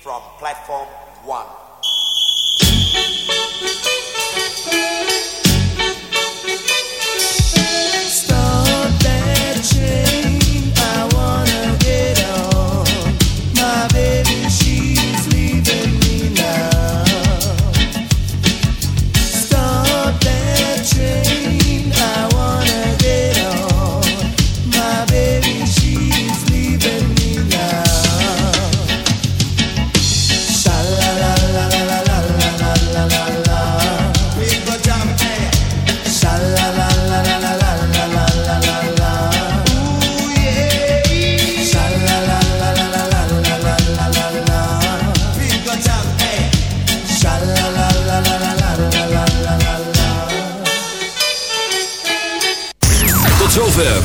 from platform one.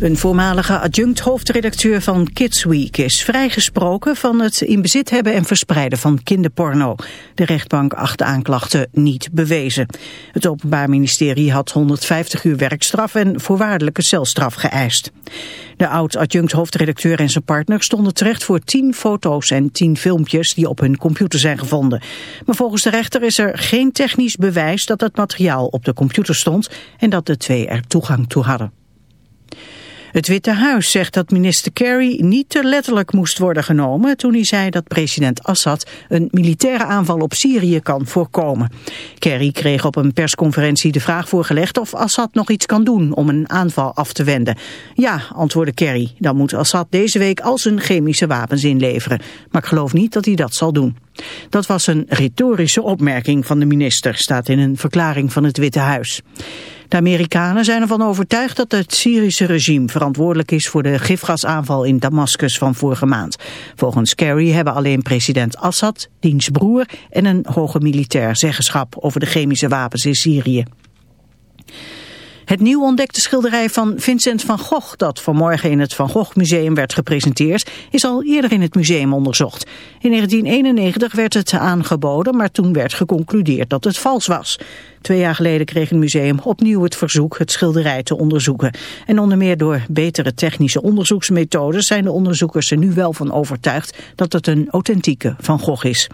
Een voormalige adjunct-hoofdredacteur van Kids Week is vrijgesproken van het in bezit hebben en verspreiden van kinderporno. De rechtbank acht de aanklachten niet bewezen. Het Openbaar Ministerie had 150 uur werkstraf en voorwaardelijke celstraf geëist. De oud-adjunct-hoofdredacteur en zijn partner stonden terecht voor 10 foto's en 10 filmpjes die op hun computer zijn gevonden. Maar volgens de rechter is er geen technisch bewijs dat het materiaal op de computer stond en dat de twee er toegang toe hadden. Het Witte Huis zegt dat minister Kerry niet te letterlijk moest worden genomen toen hij zei dat president Assad een militaire aanval op Syrië kan voorkomen. Kerry kreeg op een persconferentie de vraag voorgelegd of Assad nog iets kan doen om een aanval af te wenden. Ja, antwoordde Kerry, dan moet Assad deze week al zijn chemische wapens inleveren. Maar ik geloof niet dat hij dat zal doen. Dat was een retorische opmerking van de minister, staat in een verklaring van het Witte Huis. De Amerikanen zijn ervan overtuigd dat het Syrische regime verantwoordelijk is voor de gifgasaanval in Damascus van vorige maand. Volgens Kerry hebben alleen president Assad, diens broer en een hoge militair zeggenschap over de chemische wapens in Syrië. Het nieuw ontdekte schilderij van Vincent van Gogh, dat vanmorgen in het Van Gogh Museum werd gepresenteerd, is al eerder in het museum onderzocht. In 1991 werd het aangeboden, maar toen werd geconcludeerd dat het vals was. Twee jaar geleden kreeg het museum opnieuw het verzoek het schilderij te onderzoeken. En onder meer door betere technische onderzoeksmethodes zijn de onderzoekers er nu wel van overtuigd dat het een authentieke Van Gogh is.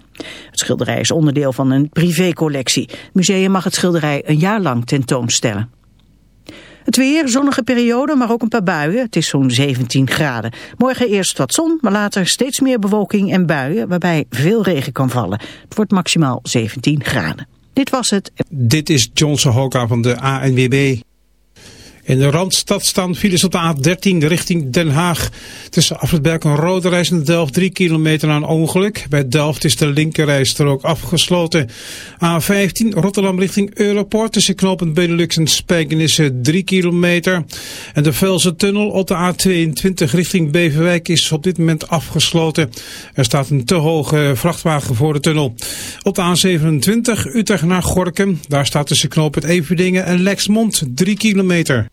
Het schilderij is onderdeel van een privécollectie. Het museum mag het schilderij een jaar lang tentoonstellen. Het weer, zonnige periode, maar ook een paar buien. Het is zo'n 17 graden. Morgen eerst wat zon, maar later steeds meer bewolking en buien... waarbij veel regen kan vallen. Het wordt maximaal 17 graden. Dit was het. Dit is Johnson Hoka van de ANWB. In de Randstad staan files op de A13 richting Den Haag. Tussen Afritberg en Rode Reis en Delft 3 kilometer aan ongeluk. Bij Delft is de linkerrijstrook afgesloten. A15 Rotterdam richting Europort. Tussen knooppunt Benelux en Spijkenissen 3 kilometer. En de Velse tunnel op de A22 richting Beverwijk is op dit moment afgesloten. Er staat een te hoge vrachtwagen voor de tunnel. Op de A27 Utrecht naar Gorkum. Daar staat tussen knooppunt Everdingen en Lexmond 3 kilometer.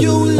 you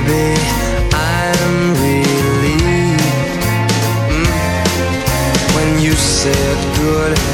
baby. I'm relieved mm, when you said goodbye.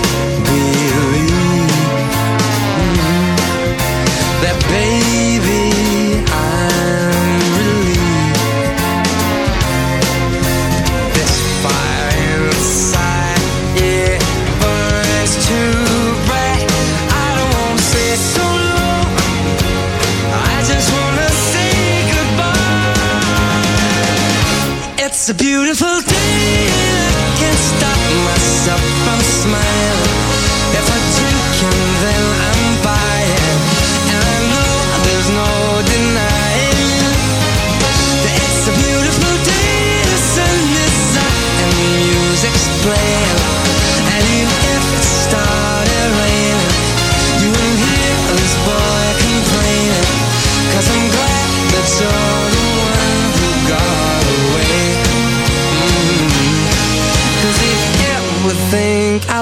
beautiful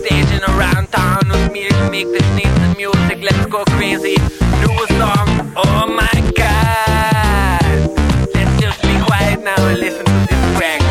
station around town with me to make this nice music. Let's go crazy. Do a song. Oh my god. Let's just be quiet now and listen to this track.